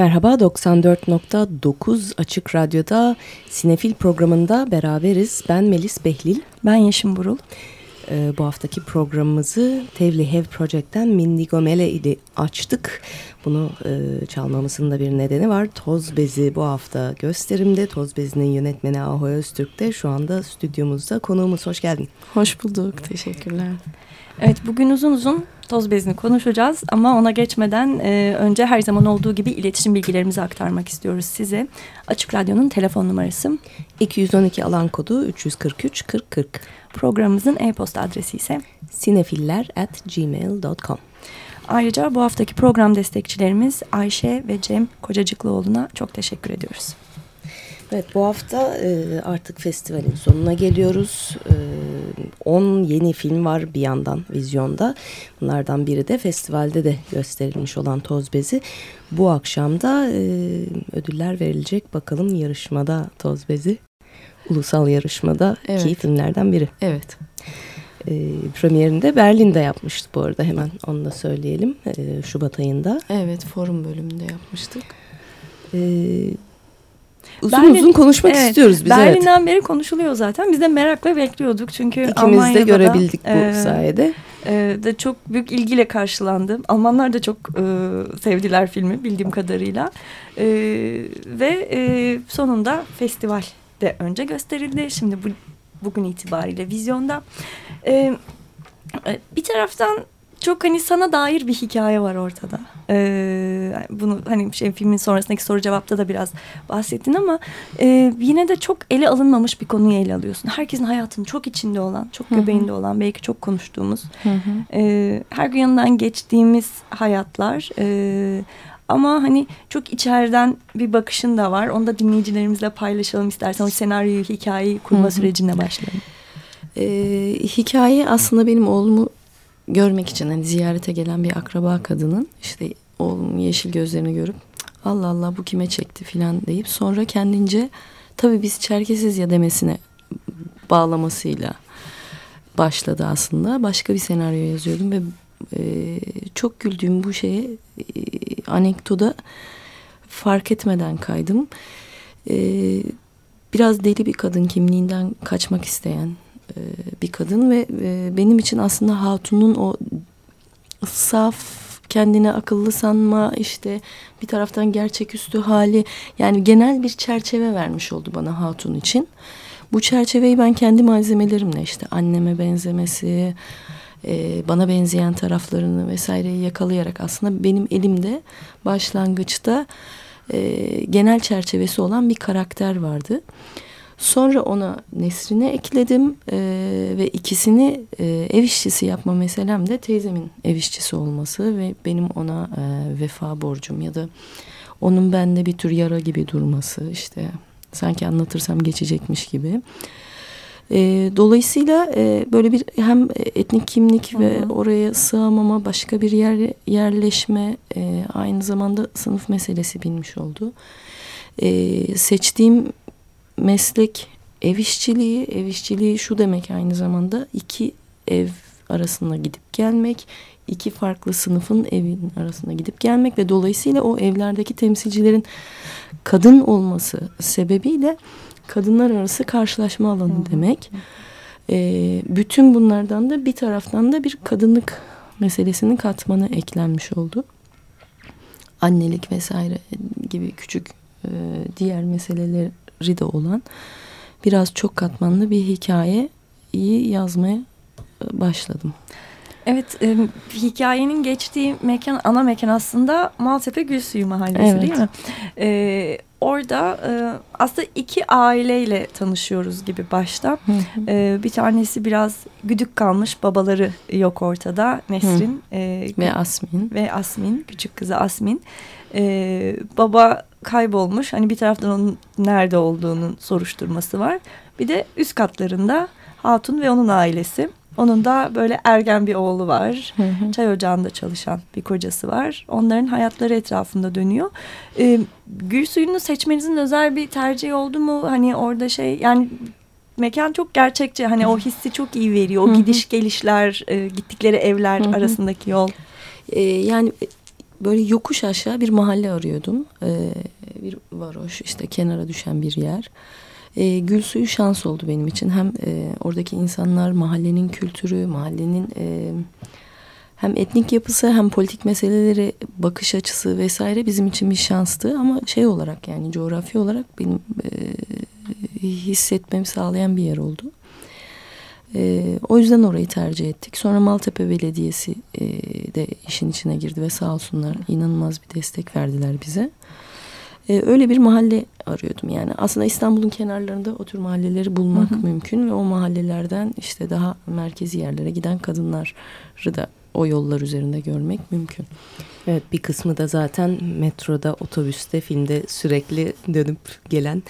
Merhaba 94.9 Açık Radyo'da Sinefil programında beraberiz. Ben Melis Behlil. Ben Yeşim Burul. Ee, bu haftaki programımızı Tevli Hev Project'ten Mindy Gomele ile açtık. Bunu e, çalmamızın da bir nedeni var. Toz Bezi bu hafta gösterimde. Toz Bezi'nin yönetmeni Aho Öztürk de şu anda stüdyomuzda. Konuğumuz hoş geldin. Hoş bulduk. Teşekkürler. Evet bugün uzun uzun toz bezini konuşacağız ama ona geçmeden e, önce her zaman olduğu gibi iletişim bilgilerimizi aktarmak istiyoruz size. Açık Radyo'nun telefon numarası 212 alan kodu 343 40 40. Programımızın e-posta adresi ise sinefiller at gmail.com. Ayrıca bu haftaki program destekçilerimiz Ayşe ve Cem Kocacıklıoğlu'na çok teşekkür ediyoruz. Evet bu hafta e, artık festivalin sonuna geliyoruz. 10 e, yeni film var bir yandan vizyonda. Bunlardan biri de festivalde de gösterilmiş olan Toz Bezi. Bu akşam da e, ödüller verilecek. Bakalım yarışmada Toz Bezi. Ulusal yarışmada evet. ki filmlerden biri. Evet. E, premierini Berlin'de yapmıştı bu arada hemen onu da söyleyelim. E, Şubat ayında. Evet forum bölümünde yapmıştık. Evet uzun Berlin, uzun konuşmak evet, istiyoruz biz. Berlin'den evet. beri konuşuluyor zaten. Biz de merakla bekliyorduk çünkü İkimiz de görebildik bu e, sayede. e, de çok büyük ilgiyle karşılandı. Almanlar da çok e, sevdiler filmi bildiğim kadarıyla. E, ve e, sonunda festivalde önce gösterildi. Şimdi bu bugün itibariyle vizyonda. E bir taraftan çok hani sana dair bir hikaye var ortada. Ee, bunu hani şey filmin sonrasındaki soru cevapta da biraz bahsettin ama e, yine de çok ele alınmamış bir konuyu ele alıyorsun. Herkesin hayatının çok içinde olan, çok göbeğinde olan, belki çok konuştuğumuz, E, her gün yanından geçtiğimiz hayatlar. E, ama hani çok içeriden bir bakışın da var. Onu da dinleyicilerimizle paylaşalım istersen. O senaryoyu, hikayeyi kurma hı sürecine başlayalım. Ee, hikaye aslında benim oğlumu görmek için hani ziyarete gelen bir akraba kadının işte oğlum yeşil gözlerini görüp Allah Allah bu kime çekti filan deyip sonra kendince tabii biz Çerkesiz ya demesine bağlamasıyla başladı aslında. Başka bir senaryo yazıyordum ve e, çok güldüğüm bu şeye e, anekdoda fark etmeden kaydım. E, biraz deli bir kadın kimliğinden kaçmak isteyen e, bir kadın ve e, benim için aslında Hatun'un o saf kendine akıllı sanma işte bir taraftan gerçeküstü hali yani genel bir çerçeve vermiş oldu bana Hatun için. Bu çerçeveyi ben kendi malzemelerimle işte anneme benzemesi, e, bana benzeyen taraflarını vesaireyi yakalayarak aslında benim elimde başlangıçta genel çerçevesi olan bir karakter vardı. Sonra ona Nesrin'i ekledim e, ve ikisini e, ev işçisi yapma meselem de teyzemin ev işçisi olması ve benim ona e, vefa borcum ya da onun bende bir tür yara gibi durması işte sanki anlatırsam geçecekmiş gibi. E, dolayısıyla e, böyle bir hem etnik kimlik Hı -hı. ve oraya sığamama başka bir yer yerleşme e, aynı zamanda sınıf meselesi binmiş oldu. E, seçtiğim meslek ev işçiliği. Ev işçiliği şu demek aynı zamanda iki ev arasında gidip gelmek, iki farklı sınıfın evin arasında gidip gelmek ve dolayısıyla o evlerdeki temsilcilerin kadın olması sebebiyle kadınlar arası karşılaşma alanı demek. Ee, bütün bunlardan da bir taraftan da bir kadınlık meselesinin katmanı eklenmiş oldu. Annelik vesaire gibi küçük e, diğer meseleler de olan biraz çok katmanlı bir hikayeyi yazmaya e, başladım. Evet, e, hikayenin geçtiği mekan, ana mekan aslında Maltepe Gülsuyu Mahallesi evet. değil mi? E, orada e, aslında iki aileyle tanışıyoruz gibi başta. E, bir tanesi biraz güdük kalmış, babaları yok ortada. Nesrin e, ve Asmin. Ve Asmin, küçük kızı Asmin. E, baba kaybolmuş. Hani bir taraftan onun nerede olduğunun soruşturması var. Bir de üst katlarında Hatun ve onun ailesi. Onun da böyle ergen bir oğlu var. Hı hı. Çay ocağında çalışan bir kocası var. Onların hayatları etrafında dönüyor. Ee, gül suyunu seçmenizin özel bir tercih oldu mu? Hani orada şey yani mekan çok gerçekçi. Hani o hissi çok iyi veriyor. O gidiş gelişler, e, gittikleri evler arasındaki yol. Ee, yani böyle yokuş aşağı bir mahalle arıyordum. Ee, bir varoş işte kenara düşen bir yer. Ee, gül suyu şans oldu benim için. Hem e, oradaki insanlar, mahallenin kültürü, mahallenin e, hem etnik yapısı hem politik meseleleri bakış açısı vesaire bizim için bir şanstı. Ama şey olarak yani coğrafya olarak benim e, hissetmemi sağlayan bir yer oldu. E, o yüzden orayı tercih ettik. Sonra Maltepe Belediyesi e, de işin içine girdi ve sağ olsunlar inanılmaz bir destek verdiler bize. E, öyle bir mahalle arıyordum yani. Aslında İstanbul'un kenarlarında o tür mahalleleri bulmak hı hı. mümkün ve o mahallelerden işte daha merkezi yerlere giden kadınları da o yollar üzerinde görmek mümkün. Evet bir kısmı da zaten metroda, otobüste, filmde sürekli dönüp gelen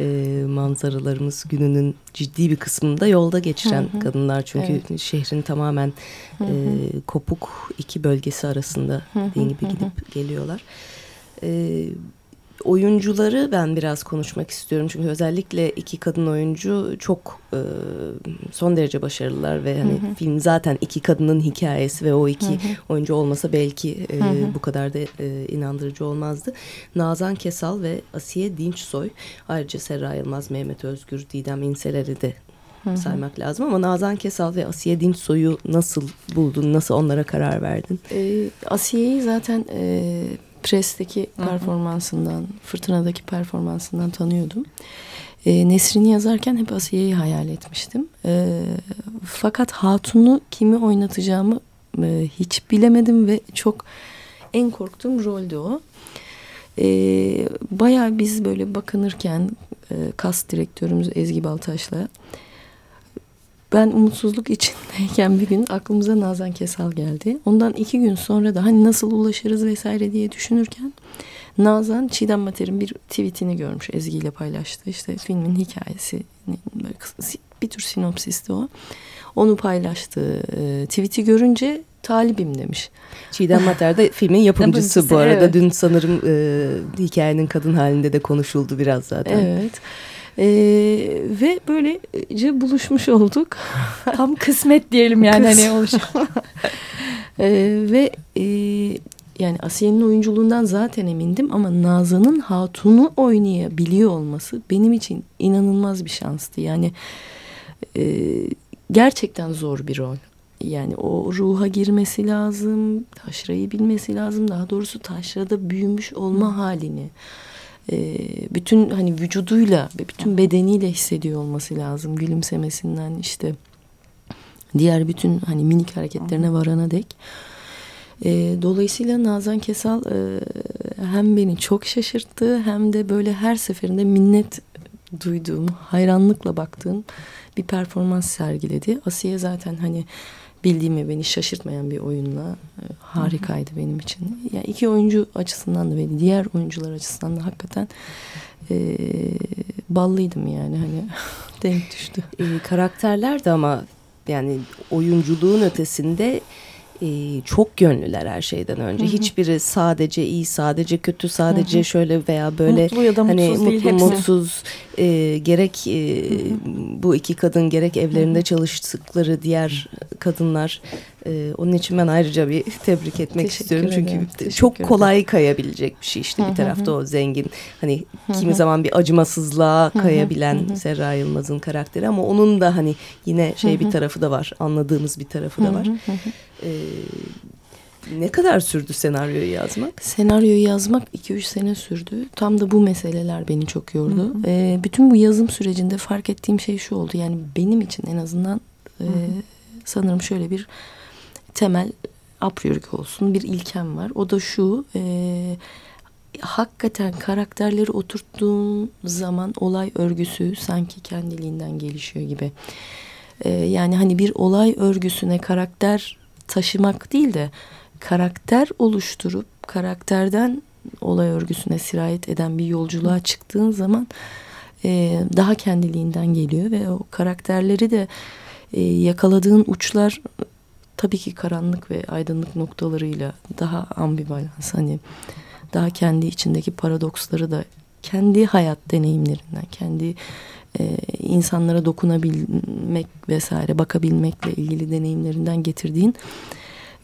e, manzaralarımız gününün ciddi bir kısmında yolda geçiren hı hı. kadınlar. Çünkü evet. şehrin tamamen hı hı. E, kopuk iki bölgesi arasında dediğin gibi gidip geliyorlar. E, oyuncuları ben biraz konuşmak istiyorum. Çünkü özellikle iki kadın oyuncu çok e, son derece başarılılar ve hani hı hı. film zaten iki kadının hikayesi ve o iki hı hı. oyuncu olmasa belki e, hı hı. bu kadar da e, inandırıcı olmazdı. Nazan Kesal ve Asiye Dinçsoy ayrıca Serra Yılmaz, Mehmet Özgür, Didem İnseler'i de Hı-hı. saymak lazım ama Nazan Kesal ve Asiye Dinçsoy'u nasıl buldun? Nasıl onlara karar verdin? E, Asiye'yi zaten e, Pres'teki Hı-hı. performansından, Fırtına'daki performansından tanıyordum. E, Nesrin'i yazarken hep Asiye'yi hayal etmiştim. E, fakat Hatun'u kimi oynatacağımı e, hiç bilemedim ve çok en korktuğum roldü o. E, bayağı biz böyle bakınırken e, kas direktörümüz Ezgi Baltaş'la ben umutsuzluk içindeyken bir gün aklımıza Nazan Kesal geldi. Ondan iki gün sonra da hani nasıl ulaşırız vesaire diye düşünürken Nazan Çiğdem Mater'in bir tweetini görmüş Ezgi ile paylaştı. İşte filmin hikayesi bir tür sinopsisti o. Onu paylaştı. E, tweet'i görünce talibim demiş. Çiğdem Mater de filmin yapımcısı bu arada. Evet. Dün sanırım e, hikayenin kadın halinde de konuşuldu biraz zaten. Evet. Ee, ve böylece buluşmuş olduk. Tam kısmet diyelim yani hani oluşum. ee, ve e, yani Asiye'nin oyunculuğundan zaten emindim ama Nazan'ın Hatun'u oynayabiliyor olması benim için inanılmaz bir şanstı. Yani e, gerçekten zor bir rol. Yani o ruha girmesi lazım, taşrayı bilmesi lazım. Daha doğrusu taşrada büyümüş olma halini e, bütün hani vücuduyla ve bütün bedeniyle hissediyor olması lazım. Gülümsemesinden işte diğer bütün hani minik hareketlerine varana dek. E, dolayısıyla Nazan Kesal e, hem beni çok şaşırttı hem de böyle her seferinde minnet duyduğum, hayranlıkla baktığım bir performans sergiledi. Asiye zaten hani bildiğimi beni şaşırtmayan bir oyunla e, harikaydı benim için. Yani iki oyuncu açısından da ve diğer oyuncular açısından da hakikaten e, ballıydım yani hani denk düştü. E, karakterler de ama yani oyunculuğun ötesinde e, çok yönlüler her şeyden önce. Hı hı. Hiçbiri sadece iyi, sadece kötü, sadece hı hı. şöyle veya böyle mutlu ya da hani mutsuz mutlu değil, mutsuz e, gerek e, bu iki kadın gerek evlerinde hı hı. çalıştıkları diğer kadınlar e, onun için ben ayrıca bir tebrik etmek Teşekkür istiyorum. Ederim. Çünkü Teşekkür çok ederim. kolay kayabilecek bir şey işte hı hı. bir tarafta o zengin hani hı kimi zaman bir acımasızlığa kayabilen. Serra Yılmaz'ın karakteri ama onun da hani yine şey bir tarafı da var. Anladığımız bir tarafı da var. Hı hı. E, ne kadar sürdü senaryoyu yazmak? Senaryoyu yazmak 2-3 sene sürdü. Tam da bu meseleler beni çok yordu. Hı hı. E, bütün bu yazım sürecinde fark ettiğim şey şu oldu. Yani benim için en azından e, sanırım şöyle bir temel a priorik olsun bir ilkem var. O da şu e, hakikaten karakterleri oturttuğum zaman olay örgüsü sanki kendiliğinden gelişiyor gibi. E, yani hani bir olay örgüsüne karakter taşımak değil de karakter oluşturup karakterden olay örgüsüne sirayet eden bir yolculuğa çıktığın zaman e, daha kendiliğinden geliyor ve o karakterleri de e, yakaladığın uçlar tabii ki karanlık ve aydınlık noktalarıyla daha ambivalans hani daha kendi içindeki paradoksları da kendi hayat deneyimlerinden kendi e, insanlara dokunabilmek vesaire bakabilmekle ilgili deneyimlerinden getirdiğin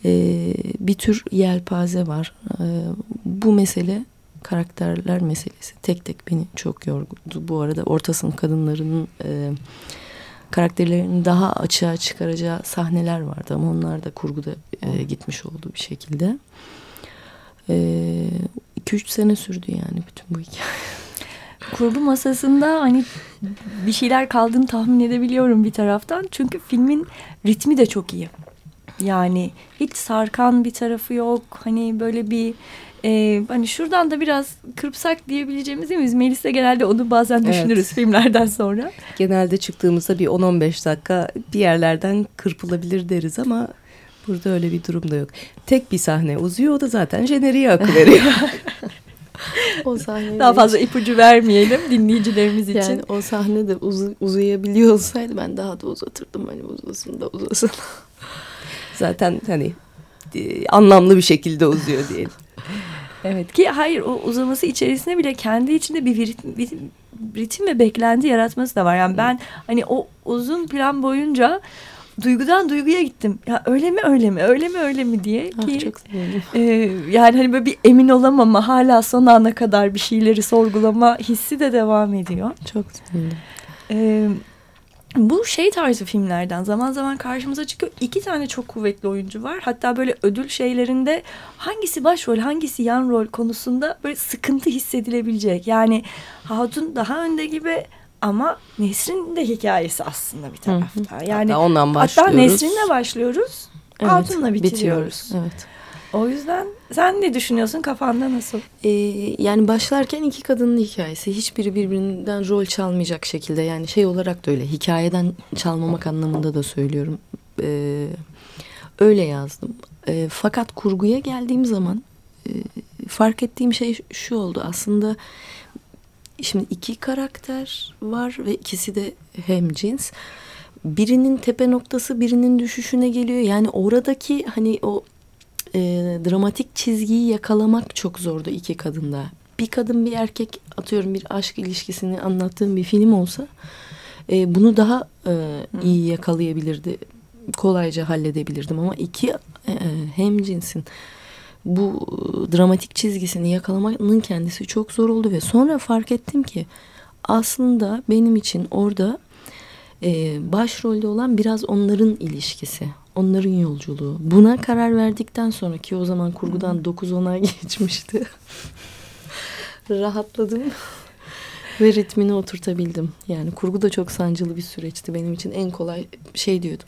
e, bir tür yelpaze var. E, bu mesele karakterler meselesi. Tek tek beni çok yordu. Bu arada orta sınıf kadınlarının e, karakterlerini daha açığa çıkaracağı sahneler vardı ama onlar da kurguda e, gitmiş oldu bir şekilde. 2-3 e, sene sürdü yani bütün bu hikaye. Kurgu masasında hani bir şeyler kaldığını tahmin edebiliyorum bir taraftan. Çünkü filmin ritmi de çok iyi. Yani hiç sarkan bir tarafı yok. Hani böyle bir e, hani şuradan da biraz kırpsak diyebileceğimiz değil mi? Melis'te genelde onu bazen düşünürüz evet. filmlerden sonra. Genelde çıktığımızda bir 10-15 dakika bir yerlerden kırpılabilir deriz ama burada öyle bir durum da yok. Tek bir sahne uzuyor o da zaten jeneriğe akı veriyor. o sahne Daha fazla ipucu vermeyelim dinleyicilerimiz için. Yani o sahne de uz uzayabiliyor olsaydı ben daha da uzatırdım. Hani uzasın da uzasın. Zaten hani e, anlamlı bir şekilde uzuyor diyelim. Evet ki hayır o uzaması içerisinde bile kendi içinde bir ritim, bir ritim ve beklenti yaratması da var. Yani ben hani o uzun plan boyunca duygudan duyguya gittim. Ya öyle mi öyle mi öyle mi öyle mi diye ah, ki çok e, yani hani böyle bir emin olamama hala son ana kadar bir şeyleri sorgulama hissi de devam ediyor. Çok sevindim. E, bu şey tarzı filmlerden zaman zaman karşımıza çıkıyor. İki tane çok kuvvetli oyuncu var. Hatta böyle ödül şeylerinde hangisi başrol hangisi yan rol konusunda böyle sıkıntı hissedilebilecek. Yani Hatun daha önde gibi ama Nesrin de hikayesi aslında bir tarafta. Yani hatta ondan başlıyoruz. Hatta Nesrin'le başlıyoruz. Evet, Hatun'la bitiriyoruz. bitiriyoruz. Evet. O yüzden sen ne düşünüyorsun kafanda nasıl? Ee, yani başlarken iki kadının hikayesi. Hiçbiri birbirinden rol çalmayacak şekilde. Yani şey olarak da öyle. Hikayeden çalmamak anlamında da söylüyorum. Ee, öyle yazdım. Ee, fakat kurguya geldiğim zaman e, fark ettiğim şey şu oldu. Aslında şimdi iki karakter var ve ikisi de hem cins. Birinin tepe noktası birinin düşüşüne geliyor. Yani oradaki hani o e, dramatik çizgiyi yakalamak çok zordu iki kadında. Bir kadın bir erkek atıyorum bir aşk ilişkisini anlattığım bir film olsa e, bunu daha e, iyi yakalayabilirdi. Kolayca halledebilirdim ama iki e, hem cinsin bu dramatik çizgisini yakalamanın kendisi çok zor oldu ve sonra fark ettim ki aslında benim için orada e, başrolde olan biraz onların ilişkisi onların yolculuğu. Buna karar verdikten sonra ki o zaman kurgudan 9-10 ay geçmişti. Rahatladım ve ritmini oturtabildim. Yani kurgu da çok sancılı bir süreçti benim için. En kolay şey diyordum.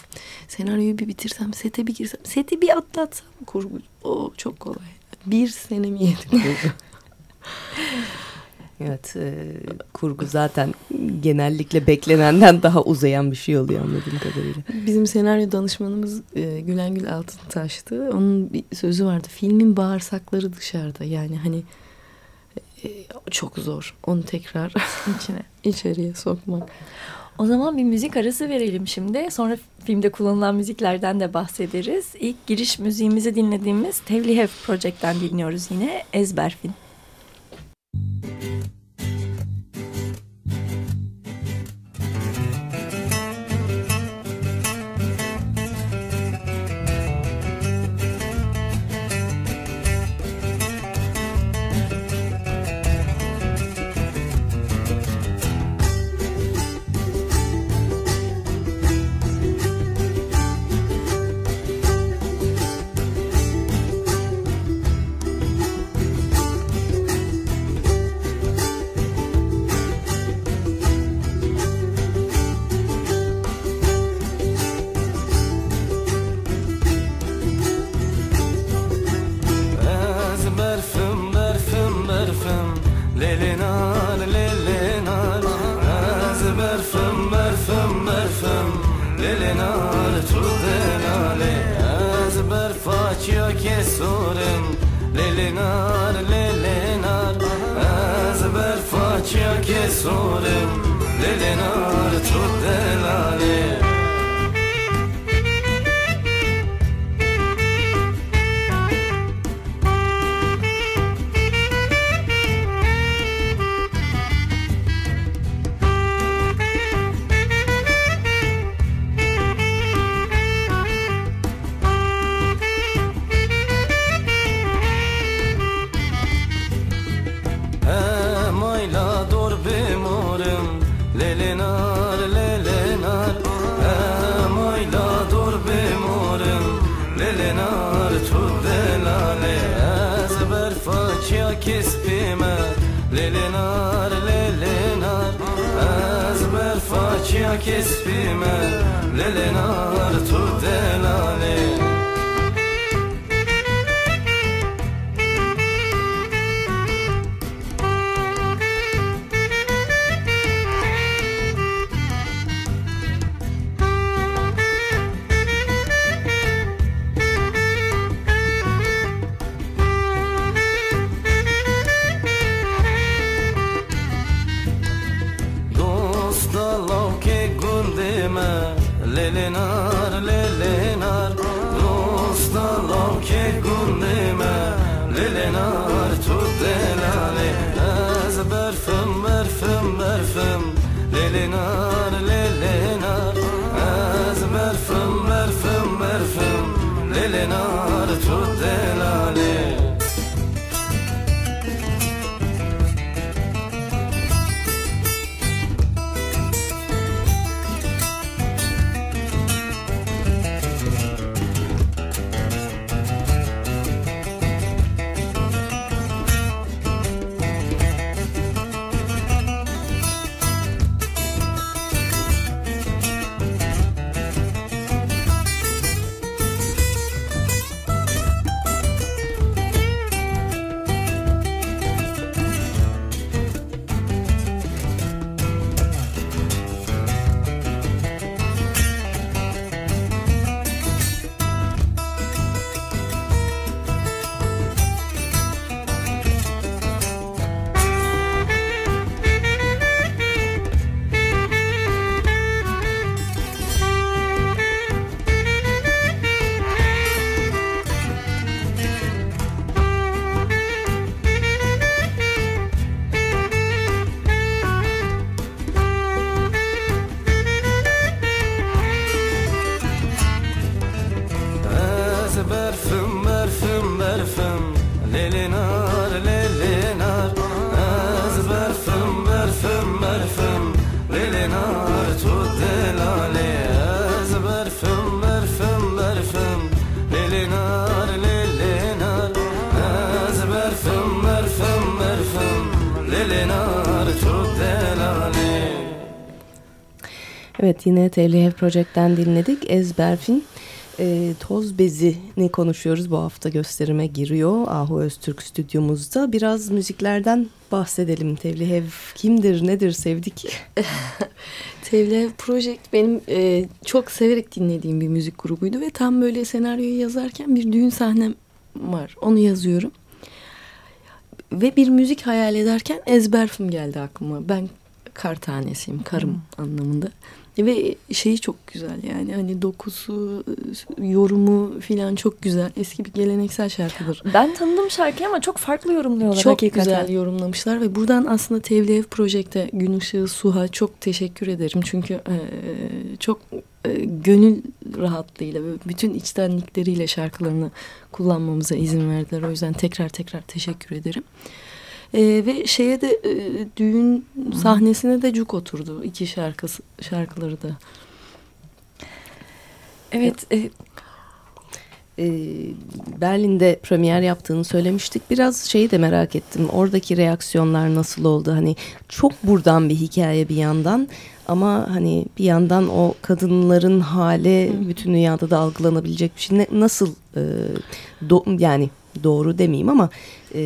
Senaryoyu bir bitirsem, sete bir girsem, seti bir atlatsam kurgu. O çok kolay. Bir senemi yedi kurgu. Evet, e, kurgu zaten genellikle beklenenden daha uzayan bir şey oluyor anladığım kadarıyla. Bizim senaryo danışmanımız e, Gülengül Altıntaş'tı. Onun bir sözü vardı. Filmin bağırsakları dışarıda. Yani hani e, çok zor onu tekrar içine içeriye sokmak. O zaman bir müzik arası verelim şimdi. Sonra filmde kullanılan müziklerden de bahsederiz. İlk giriş müziğimizi dinlediğimiz Tevlihev Project'ten dinliyoruz yine Ezberfin. delena tu delena Yine TLH Project'ten dinledik. Ezberfin e, toz bezini konuşuyoruz. Bu hafta gösterime giriyor. Ahu Öztürk stüdyomuzda. Biraz müziklerden bahsedelim. Tevlihev kimdir, nedir, sevdik? Tevlev Project benim e, çok severek dinlediğim bir müzik grubuydu ve tam böyle senaryoyu yazarken bir düğün sahnem var. Onu yazıyorum. Ve bir müzik hayal ederken ezberfim geldi aklıma. Ben kar tanesiyim, karım anlamında. Ve şeyi çok güzel yani hani dokusu, yorumu filan çok güzel. Eski bir geleneksel şarkıdır. Ben tanıdım şarkıyı ama çok farklı yorumluyorlar Çok hakikaten. güzel yorumlamışlar ve buradan aslında Tevliyev Project'e Gün Işığı Suha çok teşekkür ederim. Çünkü e, çok e, gönül rahatlığıyla ve bütün içtenlikleriyle şarkılarını kullanmamıza izin verdiler. O yüzden tekrar tekrar teşekkür ederim. E, ve şeye de e, düğün sahnesine de cuk oturdu iki şarkısı şarkıları da. Evet, e, E, Berlin'de premier yaptığını söylemiştik. Biraz şeyi de merak ettim. Oradaki reaksiyonlar nasıl oldu? Hani çok buradan bir hikaye bir yandan ama hani bir yandan o kadınların hali bütün dünyada da algılanabilecek bir şey. Ne, nasıl e, do- yani doğru demeyeyim ama e,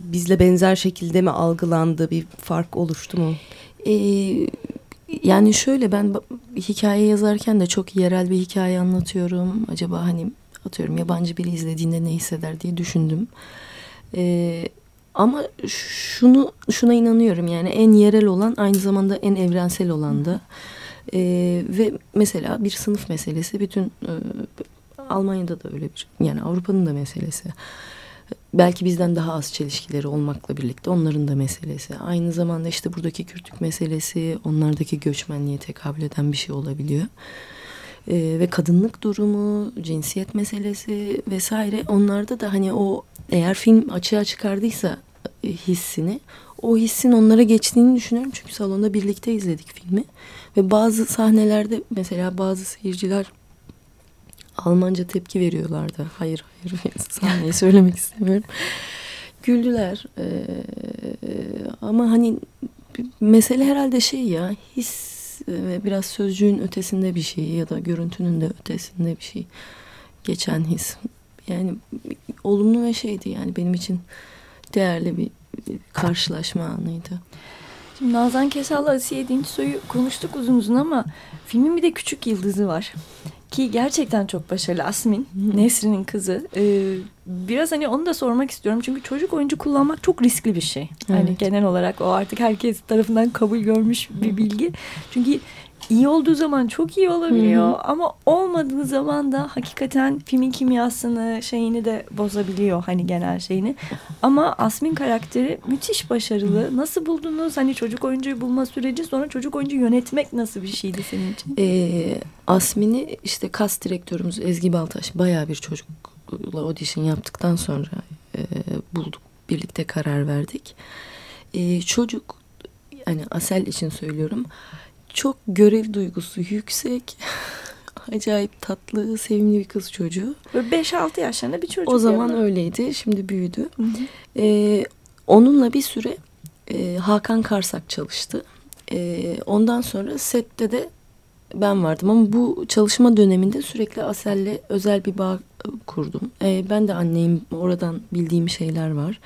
bizle benzer şekilde mi algılandı? Bir fark oluştu mu? Ee, yani şöyle ben hikaye yazarken de çok yerel bir hikaye anlatıyorum. Acaba hani atıyorum yabancı biri izlediğinde ne hisseder diye düşündüm. Ee, ama şunu şuna inanıyorum yani en yerel olan aynı zamanda en evrensel olan da. Ee, ve mesela bir sınıf meselesi bütün e, Almanya'da da öyle bir yani Avrupa'nın da meselesi. Belki bizden daha az çelişkileri olmakla birlikte onların da meselesi. Aynı zamanda işte buradaki Kürtlük meselesi, onlardaki göçmenliğe tekabül eden bir şey olabiliyor. Ee, ve kadınlık durumu, cinsiyet meselesi vesaire onlarda da hani o eğer film açığa çıkardıysa e, hissini o hissin onlara geçtiğini düşünüyorum. Çünkü salonda birlikte izledik filmi. Ve bazı sahnelerde mesela bazı seyirciler Almanca tepki veriyorlardı. Hayır hayır sahneyi söylemek istemiyorum. Güldüler. Ee, ama hani mesele herhalde şey ya his ve biraz sözcüğün ötesinde bir şey ya da görüntünün de ötesinde bir şey. Geçen his. Yani olumlu ve şeydi yani benim için değerli bir karşılaşma anıydı. Şimdi Nazan Kesal'la Asiye Dinçsoy'u konuştuk uzun uzun ama filmin bir de küçük yıldızı var. Ki gerçekten çok başarılı Asmin, Nesrin'in kızı. Ee, biraz hani onu da sormak istiyorum. Çünkü çocuk oyuncu kullanmak çok riskli bir şey. Hani Evet. genel olarak o artık herkes tarafından kabul görmüş bir bilgi. Çünkü iyi olduğu zaman çok iyi olabiliyor ama olmadığı zaman da hakikaten filmin kimyasını şeyini de bozabiliyor hani genel şeyini. Ama Asmin karakteri müthiş başarılı. Nasıl buldunuz? Hani çocuk oyuncuyu bulma süreci sonra çocuk oyuncu yönetmek nasıl bir şeydi senin için? Ee, Asmin'i işte kas direktörümüz Ezgi Baltaş bayağı bir çocukla audition yaptıktan sonra e, bulduk. Birlikte karar verdik. Ee, çocuk yani Asel için söylüyorum. Çok görev duygusu yüksek. Acayip tatlı, sevimli bir kız çocuğu. Böyle 5-6 yaşlarında bir çocuk. O zaman yani. öyleydi. Şimdi büyüdü. Hı hı. Ee, onunla bir süre e, Hakan Karsak çalıştı. Ee, ondan sonra sette de ben vardım ama bu çalışma döneminde sürekli Asel'le özel bir bağ e, kurdum. Ee, ben de anneyim oradan bildiğim şeyler var.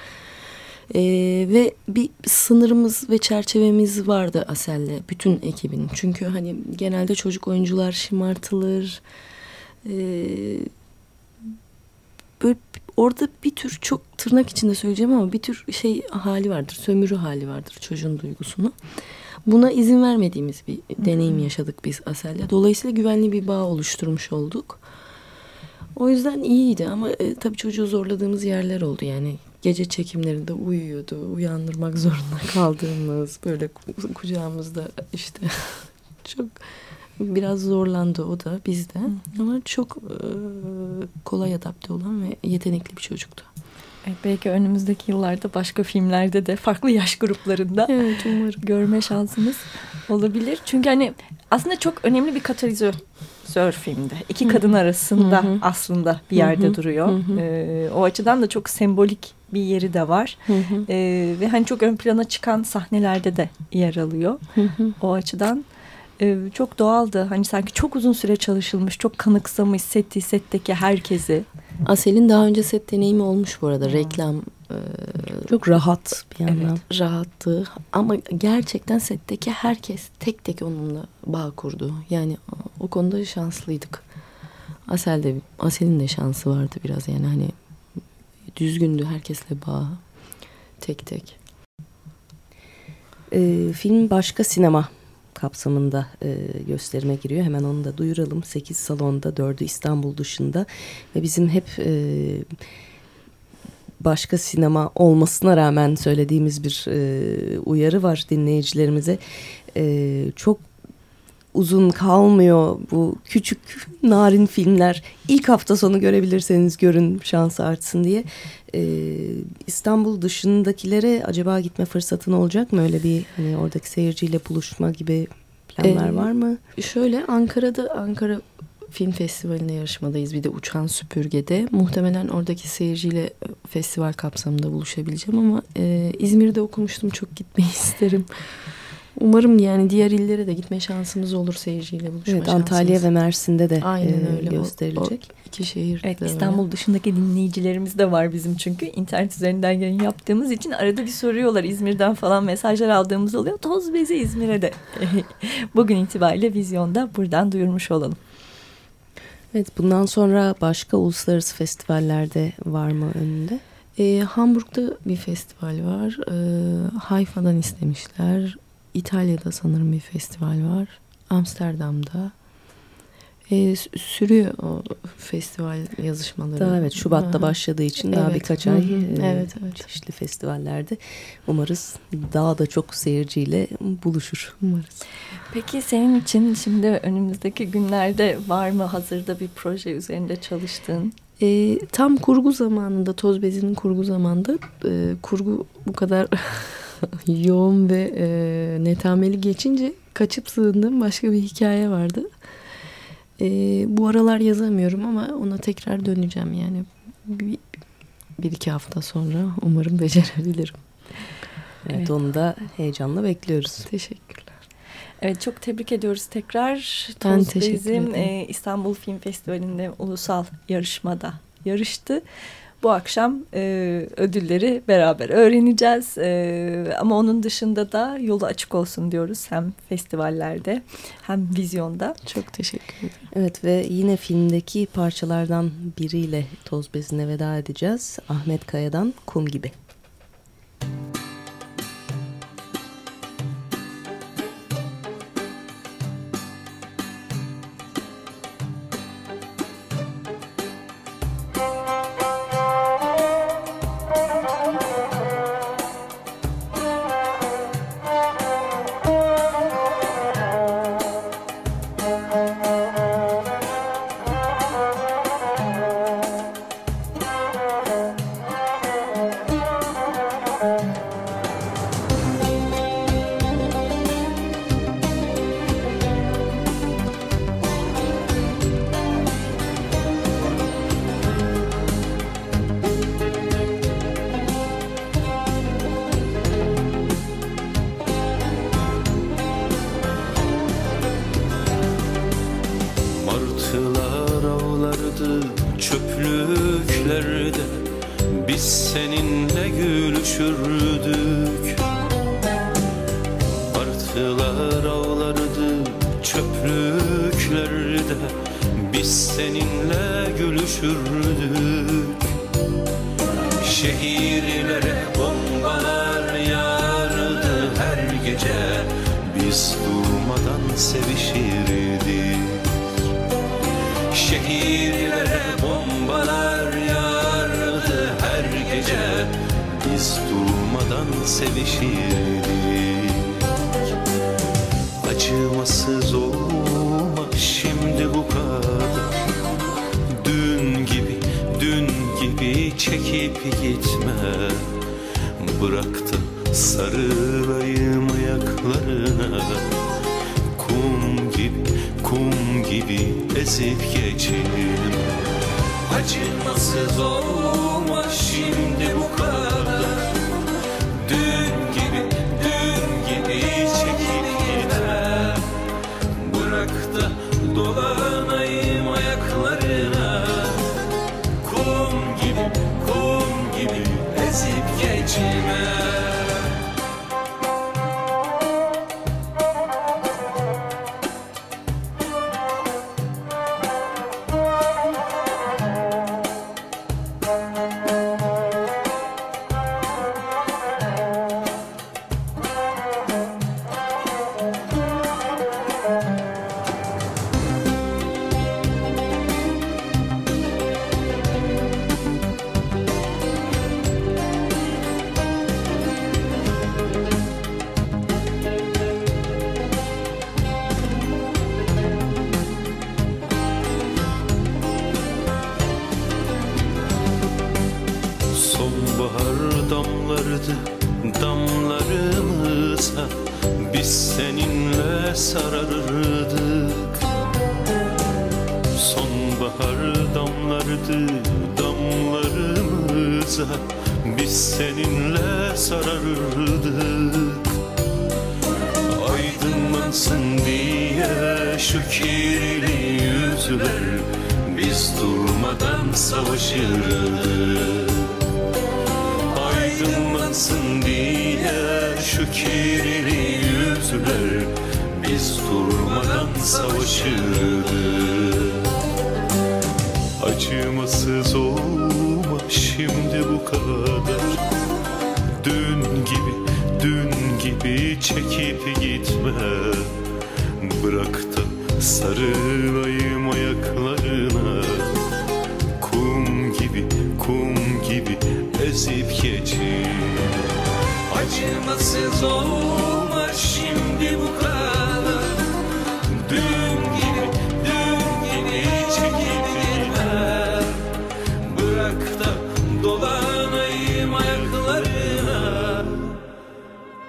Ee, ve bir sınırımız ve çerçevemiz vardı Asel'le bütün ekibin. Çünkü hani genelde çocuk oyuncular şımartılır. Ee, böyle orada bir tür çok tırnak içinde söyleyeceğim ama bir tür şey hali vardır. Sömürü hali vardır çocuğun duygusunu. Buna izin vermediğimiz bir deneyim yaşadık biz Asel'le. Dolayısıyla güvenli bir bağ oluşturmuş olduk. O yüzden iyiydi ama e, tabii çocuğu zorladığımız yerler oldu yani. Gece çekimlerinde uyuyordu. Uyandırmak zorunda kaldığımız böyle ku- kucağımızda işte çok Biraz zorlandı o da bizde. Ama çok e, kolay adapte olan ve yetenekli bir çocuktu. Evet, belki önümüzdeki yıllarda başka filmlerde de farklı yaş gruplarında Evet umarım. görme şansımız olabilir. Çünkü hani aslında çok önemli bir katalizör filmde. İki kadın arasında Hı hı. aslında bir yerde Hı hı. duruyor. Hı hı. Ee, o açıdan da çok sembolik bir yeri de var. Hı hı. Ee, ve hani çok ön plana çıkan sahnelerde de yer alıyor. Hı hı. O açıdan e, çok doğaldı. Hani sanki çok uzun süre çalışılmış, çok kanıksamış seti, setteki herkesi. Asel'in daha önce set deneyimi olmuş bu arada. Reklam e, Çok rahat bir yandan. evet, rahattı. Ama gerçekten setteki herkes tek tek onunla bağ kurdu. Yani o konuda şanslıydık. Asel de Asel'in de şansı vardı biraz yani hani düzgündü herkesle bağ tek tek. Ee, film başka sinema kapsamında e, gösterime giriyor. Hemen onu da duyuralım. 8 salonda, 4'ü İstanbul dışında ve bizim hep e, başka sinema olmasına rağmen söylediğimiz bir e, uyarı var dinleyicilerimize. E, çok uzun kalmıyor bu küçük narin filmler. İlk hafta sonu görebilirseniz görün şansı artsın diye. Ee, İstanbul dışındakilere acaba gitme fırsatın olacak mı? Öyle bir hani oradaki seyirciyle buluşma gibi planlar Ee, var mı? Şöyle Ankara'da Ankara Film Festivali'nde yarışmadayız. Bir de Uçan Süpürge'de. Muhtemelen oradaki seyirciyle festival kapsamında buluşabileceğim ama e, İzmir'de okumuştum. Çok gitmeyi isterim. Umarım yani diğer illere de gitme şansımız olur seyirciyle buluşma Evet şansımız. Antalya ve Mersin'de de Aynen e, öyle. O- gösterilecek. O iki şehirde Evet İstanbul dışındaki dinleyicilerimiz de var bizim çünkü. internet üzerinden yayın yaptığımız için arada bir soruyorlar. İzmir'den falan mesajlar aldığımız oluyor. Toz bezi İzmir'e de. Bugün itibariyle vizyonda buradan duyurmuş olalım. Evet bundan sonra başka uluslararası festivallerde var mı önünde? E, Hamburg'da bir festival var. E, Hayfa'dan istemişler. İtalya'da sanırım bir festival var. Amsterdam'da. E, sürüyor o festival yazışmaları. Daha evet Şubat'ta Aha. başladığı için daha Evet. birkaç Hı ay e, Evet, evet. çeşitli festivallerde umarız daha da çok seyirciyle buluşur. Umarız. Peki senin için şimdi önümüzdeki günlerde var mı hazırda bir proje üzerinde çalıştığın? E, tam kurgu zamanında, Toz Bezi'nin kurgu zamanında e, kurgu bu kadar yoğun ve e, netameli geçince kaçıp sığındığım başka bir hikaye vardı. E, bu aralar yazamıyorum ama ona tekrar döneceğim yani. Bir, bir iki hafta sonra umarım becerebilirim. Evet, Evet. onu da heyecanla bekliyoruz. Teşekkürler. Evet çok tebrik ediyoruz tekrar. Ben Toz teşekkür Bezim ederim. e, İstanbul Film Festivali'nde ulusal yarışmada yarıştı. Bu akşam e, ödülleri beraber öğreneceğiz. E, ama onun dışında da yolu açık olsun diyoruz. Hem festivallerde hem vizyonda. Çok teşekkür ederim. Evet ve yine filmdeki parçalardan biriyle Toz Bezi'ne veda edeceğiz. Ahmet Kaya'dan Kum Gibi. Martılar avlardı çöplüklerde Biz seninle gülüşürdük. Martılar avlardı çöplüklerde Biz seninle gülüşürdük. Şehirlere bombalar yağardı her gece Biz durmadan sevişirdik şehirlere bombalar yağardı her gece. Biz durmadan sevişirdik. Acımasız olma şimdi bu kadar. Dün gibi, dün gibi çekip gitme. Bırak da sarılayım ayaklarına gibi ezip geçelim Acımasız olma şimdi bu kadar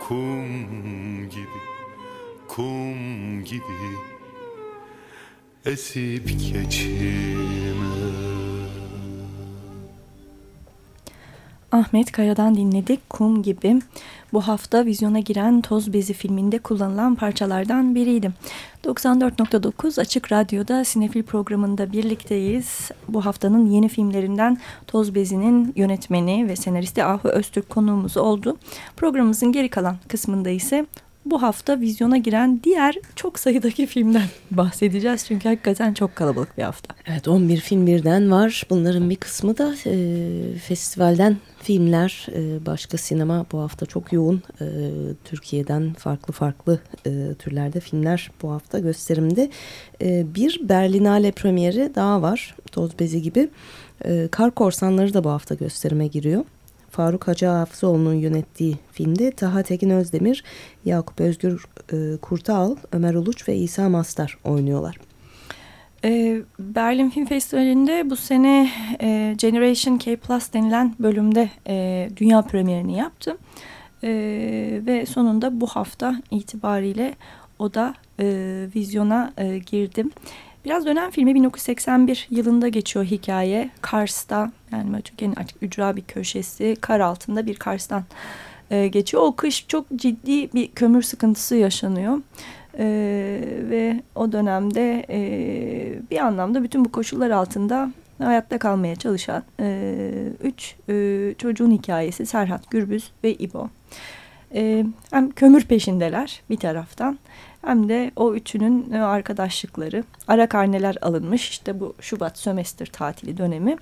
Kum gibi, kum gibi Esip geçime Ahmet Kaya'dan dinledik Kum gibi. Bu hafta vizyona giren Toz Bezi filminde kullanılan parçalardan biriydi. 94.9 Açık Radyo'da Sinefil programında birlikteyiz. Bu haftanın yeni filmlerinden Toz Bezi'nin yönetmeni ve senaristi Ahu Öztürk konuğumuz oldu. Programımızın geri kalan kısmında ise bu hafta vizyona giren diğer çok sayıdaki filmden bahsedeceğiz. Çünkü hakikaten çok kalabalık bir hafta. Evet 11 film birden var. Bunların bir kısmı da e, festivalden filmler. E, başka sinema bu hafta çok yoğun. E, Türkiye'den farklı farklı e, türlerde filmler bu hafta gösterimde. E, bir Berlinale premieri daha var. Toz Bezi gibi. E, Kar Korsanları da bu hafta gösterime giriyor. Faruk Hacı Hafızoğlu'nun yönettiği filmde Taha Tekin Özdemir, Yakup Özgür e, Kurtağal, Ömer Uluç ve İsa Mastar oynuyorlar. Ee, Berlin Film Festivali'nde bu sene e, Generation K Plus denilen bölümde e, dünya premierini yaptı. E, ve sonunda bu hafta itibariyle o da e, vizyona e, girdi. Biraz dönem filmi 1981 yılında geçiyor hikaye. Kars'ta yani Türkiye'nin artık ücra bir köşesi kar altında bir Kars'tan e, geçiyor. O kış çok ciddi bir kömür sıkıntısı yaşanıyor. Ee, ve o dönemde e, bir anlamda bütün bu koşullar altında hayatta kalmaya çalışan e, üç e, çocuğun hikayesi Serhat, Gürbüz ve İbo. E, hem kömür peşindeler bir taraftan hem de o üçünün e, arkadaşlıkları. Ara karneler alınmış işte bu Şubat sömestr tatili dönemi.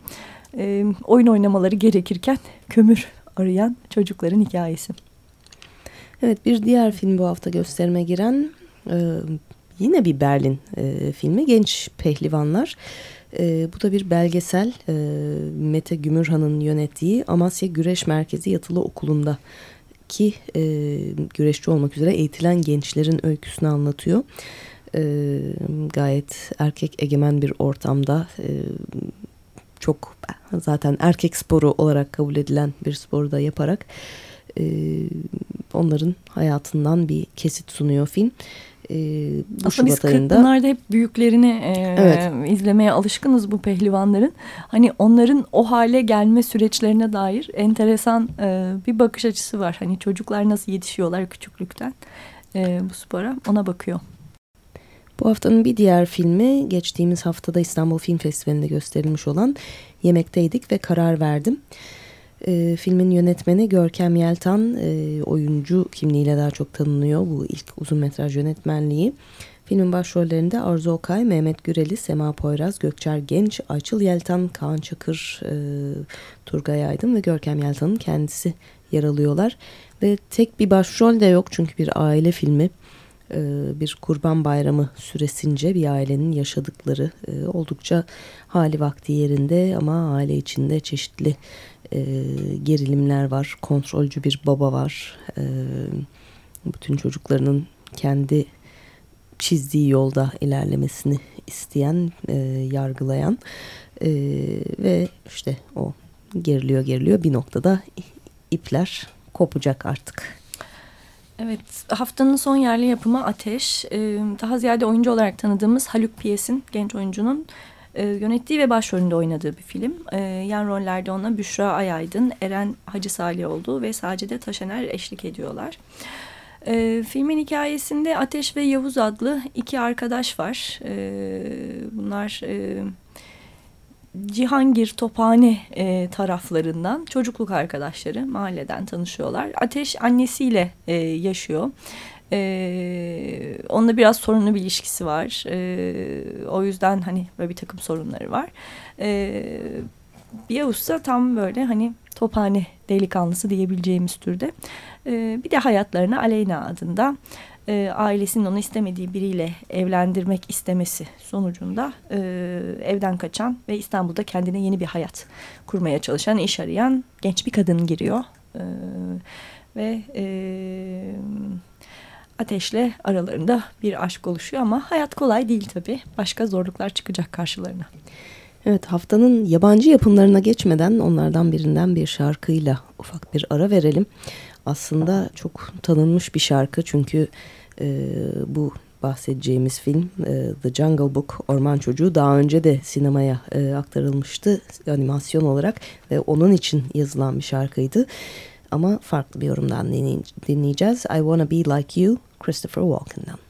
E, oyun oynamaları gerekirken kömür arayan çocukların hikayesi. Evet bir diğer film bu hafta gösterime giren ee, yine bir Berlin e, filmi Genç Pehlivanlar. E, bu da bir belgesel e, Mete Gümürhan'ın yönettiği Amasya Güreş Merkezi Yatılı Okulu'nda ki e, güreşçi olmak üzere eğitilen gençlerin öyküsünü anlatıyor. E, gayet erkek egemen bir ortamda e, çok zaten erkek sporu olarak kabul edilen bir sporu da yaparak e, onların hayatından bir kesit sunuyor film. E, bu Aslında biz Şubat ayında kırkpınarda hep büyüklerini e, Evet. izlemeye alışkınız bu pehlivanların. Hani onların o hale gelme süreçlerine dair enteresan e, bir bakış açısı var. Hani çocuklar nasıl yetişiyorlar küçüklükten e, bu spora ona bakıyor. Bu haftanın bir diğer filmi geçtiğimiz haftada İstanbul Film Festivali'nde gösterilmiş olan Yemekteydik ve Karar Verdim. Ee, filmin yönetmeni Görkem Yeltan e, oyuncu kimliğiyle daha çok tanınıyor bu ilk uzun metraj yönetmenliği. Filmin başrollerinde Arzu Okay, Mehmet Güreli, Sema Poyraz, Gökçer Genç, Ayçıl Yeltan, Kaan Çakır, e, Turgay Aydın ve Görkem Yeltan'ın kendisi yer alıyorlar. Ve tek bir başrol de yok çünkü bir aile filmi e, bir kurban bayramı süresince bir ailenin yaşadıkları e, oldukça hali vakti yerinde ama aile içinde çeşitli e, gerilimler var. Kontrolcü bir baba var. E, bütün çocuklarının kendi çizdiği yolda ilerlemesini isteyen, e, yargılayan e, ve işte o geriliyor geriliyor bir noktada ipler kopacak artık. Evet, haftanın son yerli yapımı Ateş. Ee, Daha ziyade oyuncu olarak tanıdığımız Haluk Piyes'in, genç oyuncunun e, yönettiği ve başrolünde oynadığı bir film. Ee, Yan rollerde ona Büşra Ayaydın, Eren Hacı Salih olduğu ve Sacide Taşener eşlik ediyorlar. Ee, filmin hikayesinde Ateş ve Yavuz adlı iki arkadaş var. Ee, bunlar e, Cihangir Tophane e, taraflarından çocukluk arkadaşları mahalleden tanışıyorlar. Ateş annesiyle e, yaşıyor. E, onunla biraz sorunlu bir ilişkisi var. E, o yüzden hani böyle bir takım sorunları var. E, Yavuz da tam böyle hani tophane delikanlısı diyebileceğimiz türde. E, bir de hayatlarına Aleyna adında e, ailesinin onu istemediği biriyle evlendirmek istemesi sonucunda e, evden kaçan ve İstanbul'da kendine yeni bir hayat kurmaya çalışan, iş arayan genç bir kadın giriyor. E, ve e, ateşle aralarında bir aşk oluşuyor ama hayat kolay değil tabii. Başka zorluklar çıkacak karşılarına. Evet haftanın yabancı yapımlarına geçmeden onlardan birinden bir şarkıyla ufak bir ara verelim. Aslında çok tanınmış bir şarkı çünkü e, bu bahsedeceğimiz film e, The Jungle Book Orman Çocuğu daha önce de sinemaya e, aktarılmıştı animasyon olarak ve onun için yazılan bir şarkıydı. Ama farklı bir yorumdan dinley- dinleyeceğiz. I Wanna Be Like You Christopher Walken'dan.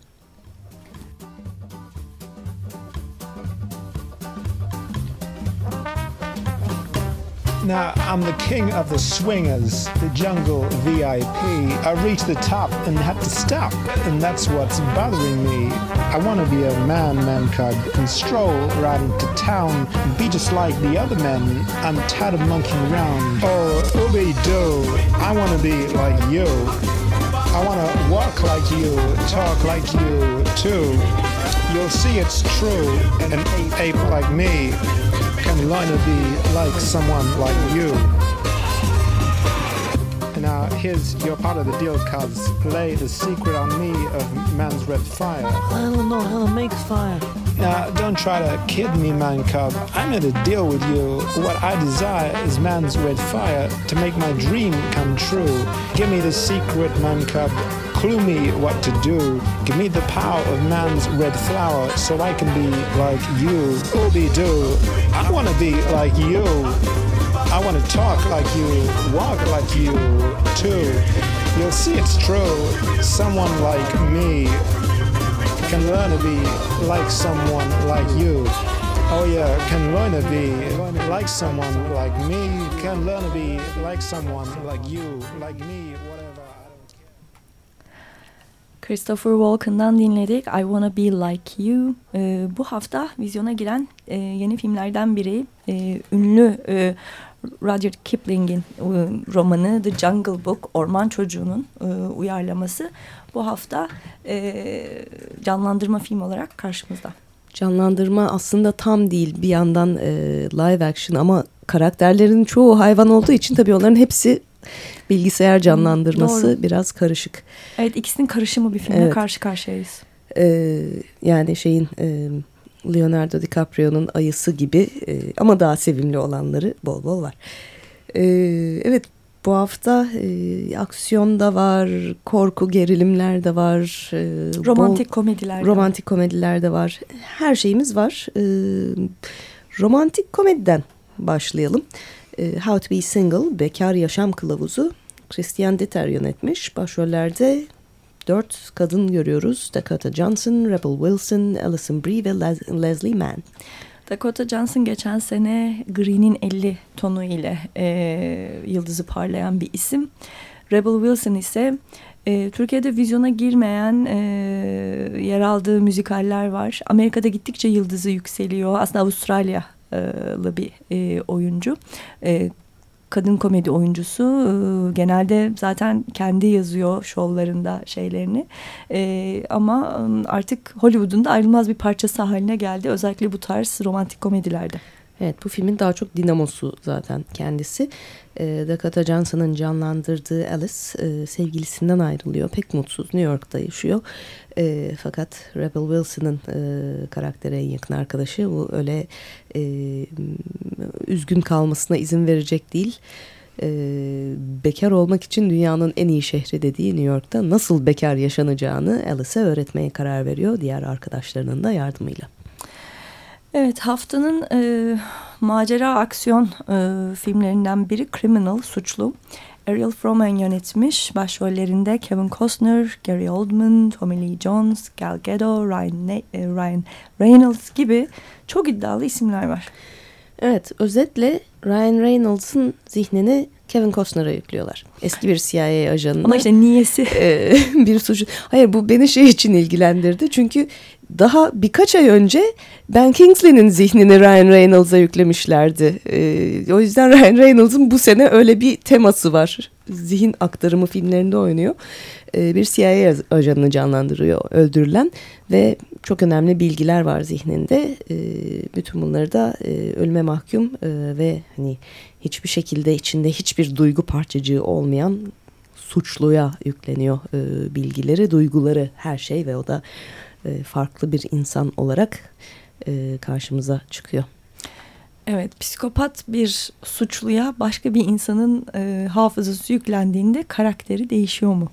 Now, I'm the king of the swingers, the jungle VIP. I reached the top and had to stop, and that's what's bothering me. I want to be a man, man cub, and stroll right into town, and be just like the other men. I'm tired of monkeying around. Oh, ooby doo, I want to be like you. I want to walk like you, talk like you, too. You'll see it's true, an ape like me can learn to be like someone like you. Now, here's your part of the deal, cuz. Lay the secret on me of man's red fire. I don't know how to make fire. Now, don't try to kid me, man cub. I made a deal with you. What I desire is man's red fire to make my dream come true. Give me the secret, man cub. Clue me what to do. Give me the power of man's red flower so I can be like you. Ooby doo. I want to be like you. I want to talk like you, walk like you, too. You'll see it's true. Someone like me can learn to be like someone like you. Oh yeah, can learn to be like someone like me. Can learn to be like someone like you, like me, Christopher Walken'dan dinledik. I Wanna Be Like You. Ee, bu hafta vizyona giren e, yeni filmlerden biri. E, ünlü e, Rudyard Kipling'in e, romanı The Jungle Book, Orman Çocuğu'nun e, uyarlaması. Bu hafta e, canlandırma film olarak karşımızda. Canlandırma aslında tam değil bir yandan e, live action ama karakterlerin çoğu hayvan olduğu için tabii onların hepsi bilgisayar canlandırması Doğru. biraz karışık. Evet ikisinin karışımı bir filmle Evet. karşı karşıyayız. Ee, yani şeyin e, Leonardo DiCaprio'nun ayısı gibi e, ama daha sevimli olanları bol bol var. E, evet bu hafta e, aksiyon da var, korku gerilimler de var. E, romantik bol, komediler de Romantik komediler de var. Her şeyimiz var. E, romantik komediden başlayalım. E, How to be Single, Bekar Yaşam Kılavuzu. Christian Ditter yönetmiş. Başrollerde dört kadın görüyoruz. Dakota Johnson, Rebel Wilson, Alison Brie ve Les Leslie Mann. Dakota Johnson geçen sene Green'in 50 tonu ile e, yıldızı parlayan bir isim. Rebel Wilson ise e, Türkiye'de vizyona girmeyen e, yer aldığı müzikaller var. Amerika'da gittikçe yıldızı yükseliyor. Aslında Avustralyalı bir e, oyuncu. E, kadın komedi oyuncusu. E, genelde zaten kendi yazıyor şovlarında şeylerini. E, ama artık Hollywood'un da ayrılmaz bir parçası haline geldi. Özellikle bu tarz romantik komedilerde. Evet bu filmin daha çok dinamosu zaten kendisi. E, Dakota Johnson'ın canlandırdığı Alice e, sevgilisinden ayrılıyor. Pek mutsuz New York'ta yaşıyor. E, fakat Rebel Wilson'ın e, karaktere en yakın arkadaşı bu öyle e, üzgün kalmasına izin verecek değil. E, bekar olmak için dünyanın en iyi şehri dediği New York'ta nasıl bekar yaşanacağını Alice'e öğretmeye karar veriyor diğer arkadaşlarının da yardımıyla. Evet haftanın e, macera aksiyon e, filmlerinden biri Criminal, Suçlu. Ariel Froman yönetmiş. Başrollerinde Kevin Costner, Gary Oldman, Tommy Lee Jones, Gal Gadot, Ryan, ne e, Ryan Reynolds gibi çok iddialı isimler var. Evet özetle Ryan Reynolds'ın zihnini Kevin Costner'a yüklüyorlar. Eski bir CIA ajanına. Ama işte niyesi? E, bir suç. Hayır bu beni şey için ilgilendirdi. Çünkü daha birkaç ay önce Ben Kingsley'nin zihnini Ryan Reynolds'a yüklemişlerdi. Ee, o yüzden Ryan Reynolds'ın bu sene öyle bir teması var. Zihin aktarımı filmlerinde oynuyor. Ee, bir CIA ajanını canlandırıyor öldürülen ve çok önemli bilgiler var zihninde. Ee, bütün bunları da e, ölüme mahkum e, ve hani hiçbir şekilde içinde hiçbir duygu parçacığı olmayan suçluya yükleniyor e, bilgileri, duyguları, her şey ve o da e, farklı bir insan olarak e, karşımıza çıkıyor. Evet, psikopat bir suçluya başka bir insanın e, hafızası yüklendiğinde karakteri değişiyor mu?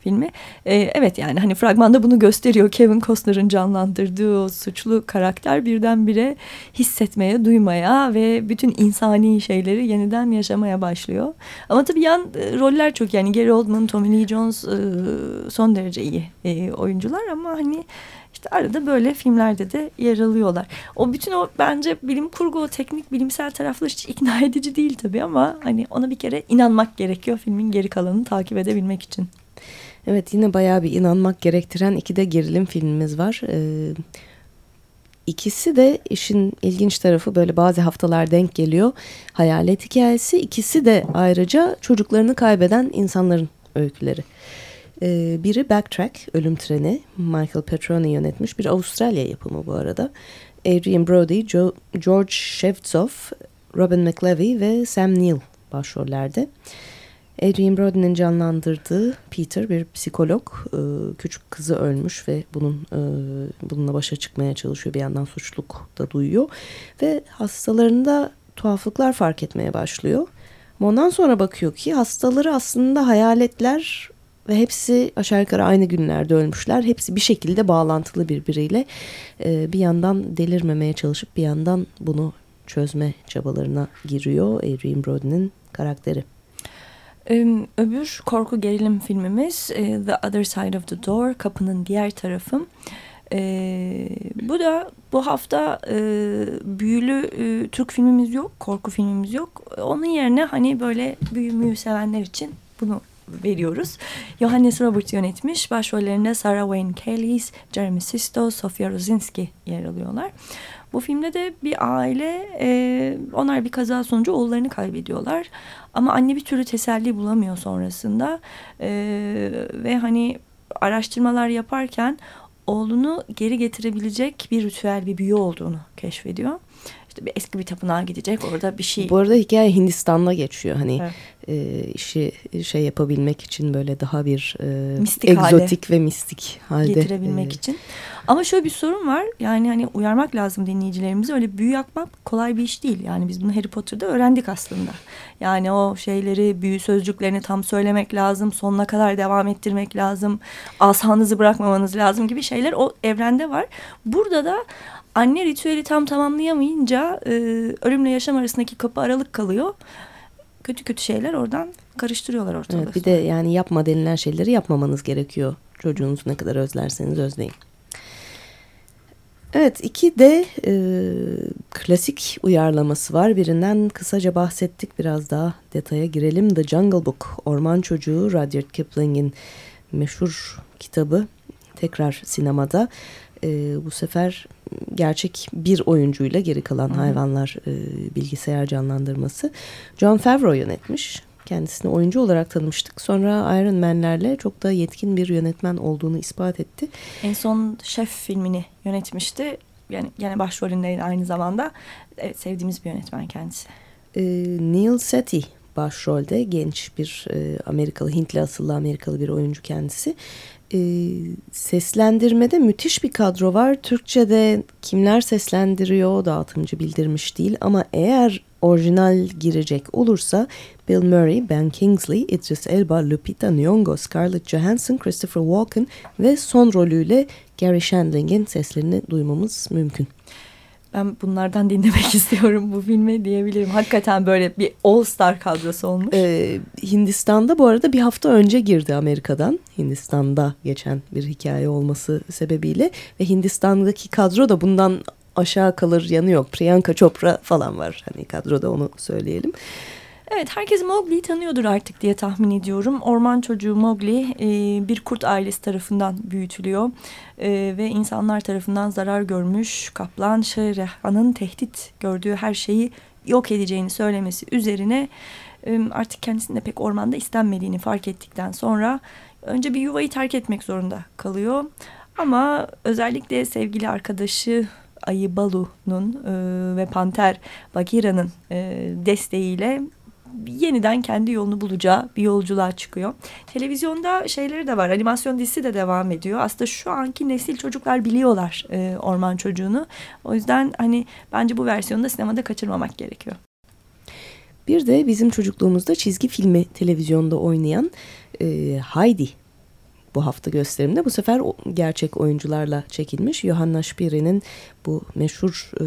Filmi. E, evet yani hani fragmanda bunu gösteriyor. Kevin Costner'ın canlandırdığı o suçlu karakter birdenbire hissetmeye, duymaya ve bütün insani şeyleri yeniden yaşamaya başlıyor. Ama tabii yan e, roller çok yani Gary Oldman, Tommy Lee Jones e, son derece iyi e, oyuncular ama hani işte arada böyle filmlerde de yer alıyorlar. O bütün o bence bilim kurgu, o teknik, bilimsel taraflar hiç ikna edici değil tabii ama hani ona bir kere inanmak gerekiyor filmin geri kalanını takip edebilmek için. Evet yine bayağı bir inanmak gerektiren iki de gerilim filmimiz var. Ee, ikisi de işin ilginç tarafı böyle bazı haftalar denk geliyor. Hayalet hikayesi ikisi de ayrıca çocuklarını kaybeden insanların öyküleri. Ee, biri Backtrack, Ölüm Treni. Michael Petroni yönetmiş. Bir Avustralya yapımı bu arada. Adrian Brody, Joe, George Shevtsov, Robin McLevy ve Sam Neill başrollerde. Adrian Brody'nin canlandırdığı Peter bir psikolog. Ee, küçük kızı ölmüş ve bunun e, bununla başa çıkmaya çalışıyor. Bir yandan suçluk da duyuyor. Ve hastalarında tuhaflıklar fark etmeye başlıyor. Ondan sonra bakıyor ki hastaları aslında hayaletler ve hepsi aşağı yukarı aynı günlerde ölmüşler. Hepsi bir şekilde bağlantılı birbiriyle. Ee, bir yandan delirmemeye çalışıp bir yandan bunu çözme çabalarına giriyor Adrian Brody'nin karakteri. Öbür korku gerilim filmimiz e, The Other Side of the Door, Kapının Diğer Tarafı. Ee, bu da bu hafta e, büyülü e, Türk filmimiz yok, korku filmimiz yok. Onun yerine hani böyle büyü müyü sevenler için bunu veriyoruz. Johannes Robert yönetmiş. Başrollerinde Sarah Wayne Callies, Jeremy Sisto, Sofia Rosinski yer alıyorlar. Bu filmde de bir aile e, onlar bir kaza sonucu oğullarını kaybediyorlar. Ama anne bir türlü teselli bulamıyor sonrasında. E, ve hani araştırmalar yaparken oğlunu geri getirebilecek bir ritüel, bir büyü olduğunu keşfediyor. İşte bir eski bir tapınağa gidecek orada bir şey. Bu arada hikaye Hindistan'da geçiyor. Hani Evet. e, işi şey yapabilmek için böyle daha bir e, Mistik egzotik ve mistik halde. getirebilmek e, için. Ama şöyle bir sorun var. Yani hani uyarmak lazım dinleyicilerimizi. Öyle büyü yapmak kolay bir iş değil. Yani biz bunu Harry Potter'da öğrendik aslında. Yani o şeyleri, büyü sözcüklerini tam söylemek lazım. Sonuna kadar devam ettirmek lazım. Asanızı bırakmamanız lazım gibi şeyler o evrende var. Burada da anne ritüeli tam tamamlayamayınca e, ölümle yaşam arasındaki kapı aralık kalıyor. Kötü kötü şeyler oradan karıştırıyorlar ortalığı. Evet, bir de yani yapma denilen şeyleri yapmamanız gerekiyor. Çocuğunuzu ne kadar özlerseniz özleyin. Evet iki de e, klasik uyarlaması var. Birinden kısaca bahsettik. Biraz daha detaya girelim. The Jungle Book, Orman Çocuğu, Rudyard Kipling'in meşhur kitabı tekrar sinemada. E, bu sefer gerçek bir oyuncuyla geri kalan hayvanlar e, bilgisayar canlandırması. John Favreau yönetmiş. Kendisini oyuncu olarak tanımıştık. Sonra Iron Man'lerle çok da yetkin bir yönetmen olduğunu ispat etti. En son Şef filmini yönetmişti. Yani gene başrolündeydi aynı zamanda. Evet sevdiğimiz bir yönetmen kendisi. E, Neil Sethi başrolde genç bir e, Amerikalı, Hintli asıllı Amerikalı bir oyuncu kendisi. E, seslendirmede müthiş bir kadro var. Türkçe'de kimler seslendiriyor dağıtımcı bildirmiş değil ama eğer orijinal girecek olursa Bill Murray, Ben Kingsley, Idris Elba, Lupita Nyong'o, Scarlett Johansson, Christopher Walken ve son rolüyle Gary Shandling'in seslerini duymamız mümkün. Ben bunlardan dinlemek istiyorum bu filmi diyebilirim. Hakikaten böyle bir all star kadrosu olmuş. Ee, Hindistan'da bu arada bir hafta önce girdi Amerika'dan. Hindistan'da geçen bir hikaye olması sebebiyle ve Hindistan'daki kadro da bundan aşağı kalır yanı yok. Priyanka Chopra falan var hani kadroda onu söyleyelim. Evet herkes Mowgli'yi tanıyordur artık diye tahmin ediyorum. Orman çocuğu Mowgli e, bir kurt ailesi tarafından büyütülüyor. E, ve insanlar tarafından zarar görmüş kaplan Şehreha'nın tehdit gördüğü her şeyi yok edeceğini söylemesi üzerine e, artık kendisinde pek ormanda istenmediğini fark ettikten sonra önce bir yuvayı terk etmek zorunda kalıyor. Ama özellikle sevgili arkadaşı Ayı Balu'nun e, ve Panter Bagheera'nın e, desteğiyle yeniden kendi yolunu bulacağı bir yolculuğa çıkıyor. Televizyonda şeyleri de var. Animasyon dizisi de devam ediyor. Aslında şu anki nesil çocuklar biliyorlar e, Orman Çocuğu'nu. O yüzden hani bence bu versiyonu da sinemada kaçırmamak gerekiyor. Bir de bizim çocukluğumuzda çizgi filmi televizyonda oynayan e, Heidi bu hafta gösterimde. Bu sefer gerçek oyuncularla çekilmiş. Johanna Spiri'nin bu meşhur e,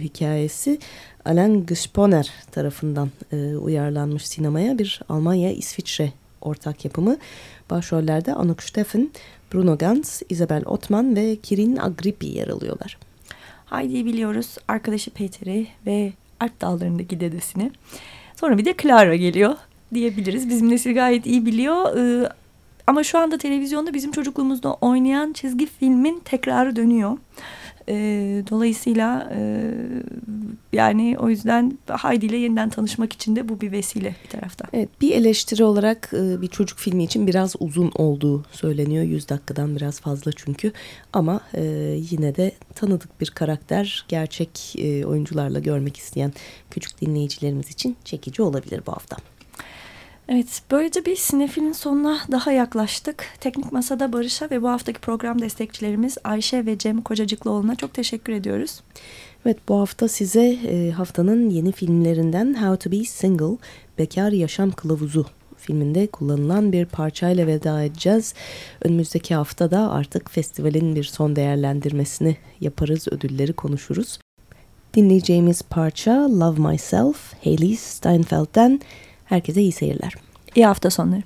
hikayesi Alain Gusponer tarafından e, uyarlanmış sinemaya bir Almanya-İsviçre ortak yapımı. Başrollerde Anouk Steffen, Bruno Ganz, Isabel Ottmann ve Kirin Agrippi yer alıyorlar. Heidi'yi biliyoruz. Arkadaşı Peter'i ve Alp dağlarındaki dedesini. Sonra bir de Clara geliyor diyebiliriz. Bizim nesil gayet iyi biliyor. Ee, ama şu anda televizyonda bizim çocukluğumuzda oynayan çizgi filmin tekrarı dönüyor. Ee, dolayısıyla e, yani o yüzden Heidi ile yeniden tanışmak için de bu bir vesile bir tarafta. Evet bir eleştiri olarak e, bir çocuk filmi için biraz uzun olduğu söyleniyor. 100 dakikadan biraz fazla çünkü. Ama e, yine de tanıdık bir karakter gerçek e, oyuncularla görmek isteyen küçük dinleyicilerimiz için çekici olabilir bu hafta. Evet, böylece bir sinefilin sonuna daha yaklaştık. Teknik Masa'da Barış'a ve bu haftaki program destekçilerimiz Ayşe ve Cem Kocacıklıoğlu'na çok teşekkür ediyoruz. Evet bu hafta size e, haftanın yeni filmlerinden How to Be Single, Bekar Yaşam Kılavuzu filminde kullanılan bir parçayla veda edeceğiz. Önümüzdeki hafta da artık festivalin bir son değerlendirmesini yaparız, ödülleri konuşuruz. Dinleyeceğimiz parça Love Myself, Hayley Steinfeld'den. Herkese iyi seyirler. İyi hafta sonları.